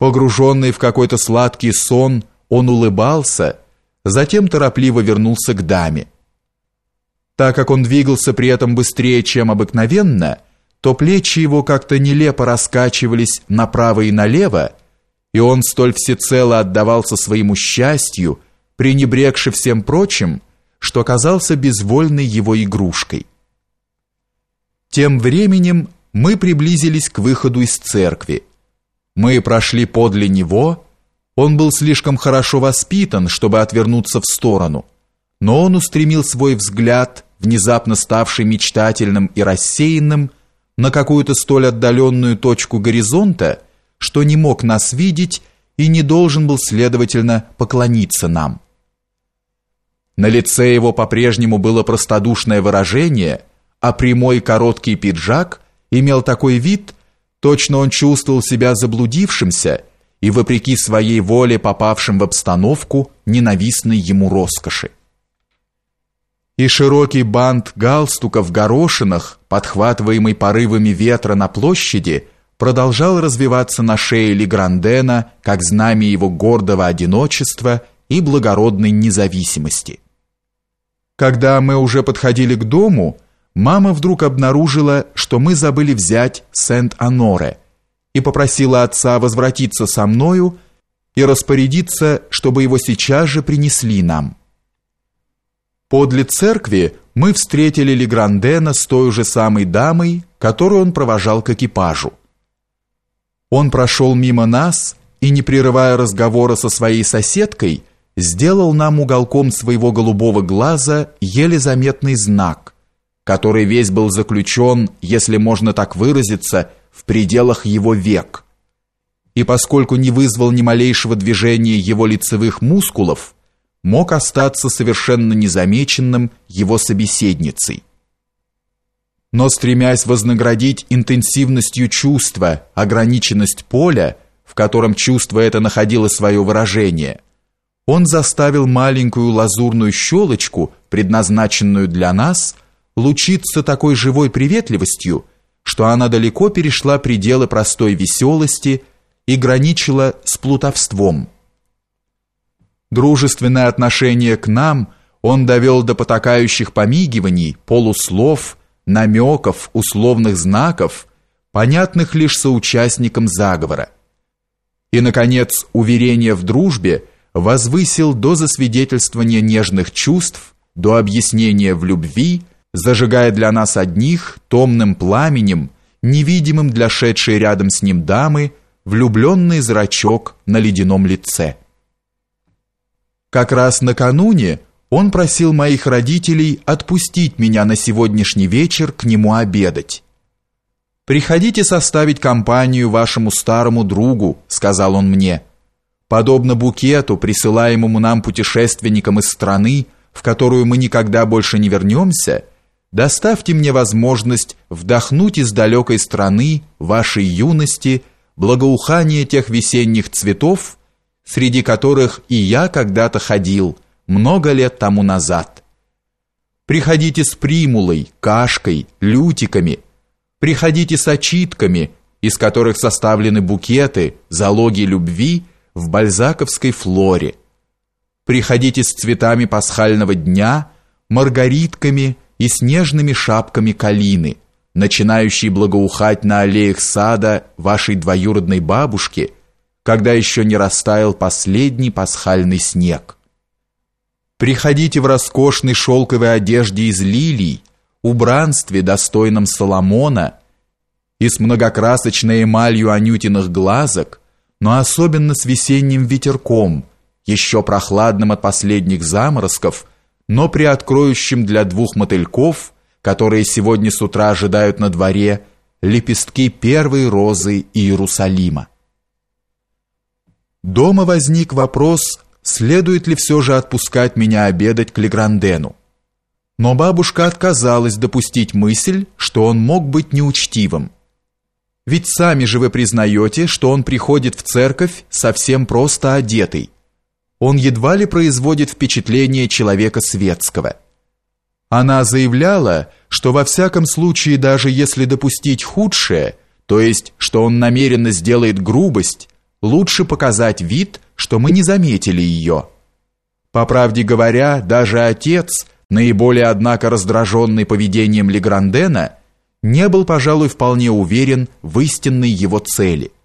Погруженный в какой-то сладкий сон, он улыбался, затем торопливо вернулся к даме. Так как он двигался при этом быстрее, чем обыкновенно, то плечи его как-то нелепо раскачивались направо и налево, и он столь всецело отдавался своему счастью, пренебрегши всем прочим, что оказался безвольной его игрушкой. Тем временем мы приблизились к выходу из церкви. Мы прошли подле него. Он был слишком хорошо воспитан, чтобы отвернуться в сторону, но он устремил свой взгляд, внезапно ставший мечтательным и рассеянным, на какую-то столь отдаленную точку горизонта, что не мог нас видеть и не должен был, следовательно, поклониться нам. На лице его по-прежнему было простодушное выражение, а прямой короткий пиджак имел такой вид, точно он чувствовал себя заблудившимся и, вопреки своей воле, попавшим в обстановку ненавистной ему роскоши. И широкий бант галстука в горошинах, подхватываемый порывами ветра на площади, продолжал развиваться на шее Леграндена как знамя его гордого одиночества и благородной независимости. Когда мы уже подходили к дому, мама вдруг обнаружила, что мы забыли взять Сент-Аноре и попросила отца возвратиться со мною и распорядиться, чтобы его сейчас же принесли нам. Подле церкви мы встретили Леграндена с той же самой дамой, которую он провожал к экипажу. Он прошел мимо нас и, не прерывая разговора со своей соседкой, сделал нам уголком своего голубого глаза еле заметный знак, который весь был заключен, если можно так выразиться, в пределах его век. И поскольку не вызвал ни малейшего движения его лицевых мускулов, мог остаться совершенно незамеченным его собеседницей. Но стремясь вознаградить интенсивностью чувства ограниченность поля, в котором чувство это находило свое выражение – он заставил маленькую лазурную щелочку, предназначенную для нас, лучиться такой живой приветливостью, что она далеко перешла пределы простой веселости и граничила с плутовством. Дружественное отношение к нам он довел до потакающих помигиваний, полуслов, намеков, условных знаков, понятных лишь соучастникам заговора. И, наконец, уверение в дружбе – возвысил до засвидетельствования нежных чувств, до объяснения в любви, зажигая для нас одних томным пламенем, невидимым для шедшей рядом с ним дамы, влюбленный зрачок на ледяном лице. Как раз накануне он просил моих родителей отпустить меня на сегодняшний вечер к нему обедать. «Приходите составить компанию вашему старому другу», — сказал он мне, — подобно букету, присылаемому нам путешественникам из страны, в которую мы никогда больше не вернемся, доставьте мне возможность вдохнуть из далекой страны вашей юности благоухание тех весенних цветов, среди которых и я когда-то ходил, много лет тому назад. Приходите с примулой, кашкой, лютиками, приходите с очитками, из которых составлены букеты, залоги любви в бальзаковской флоре. Приходите с цветами пасхального дня, маргаритками и снежными шапками калины, начинающей благоухать на аллеях сада вашей двоюродной бабушки, когда еще не растаял последний пасхальный снег. Приходите в роскошной шелковой одежде из лилий, убранстве, достойном Соломона, и с многокрасочной эмалью анютиных глазок, но особенно с весенним ветерком, еще прохладным от последних заморозков, но приоткроющим для двух мотыльков, которые сегодня с утра ожидают на дворе, лепестки первой розы Иерусалима. Дома возник вопрос, следует ли все же отпускать меня обедать к Леграндену. Но бабушка отказалась допустить мысль, что он мог быть неучтивым. Ведь сами же вы признаете, что он приходит в церковь совсем просто одетый. Он едва ли производит впечатление человека светского. Она заявляла, что во всяком случае, даже если допустить худшее, то есть, что он намеренно сделает грубость, лучше показать вид, что мы не заметили ее. По правде говоря, даже отец, наиболее, однако, раздраженный поведением Леграндена, не был, пожалуй, вполне уверен в истинной его цели –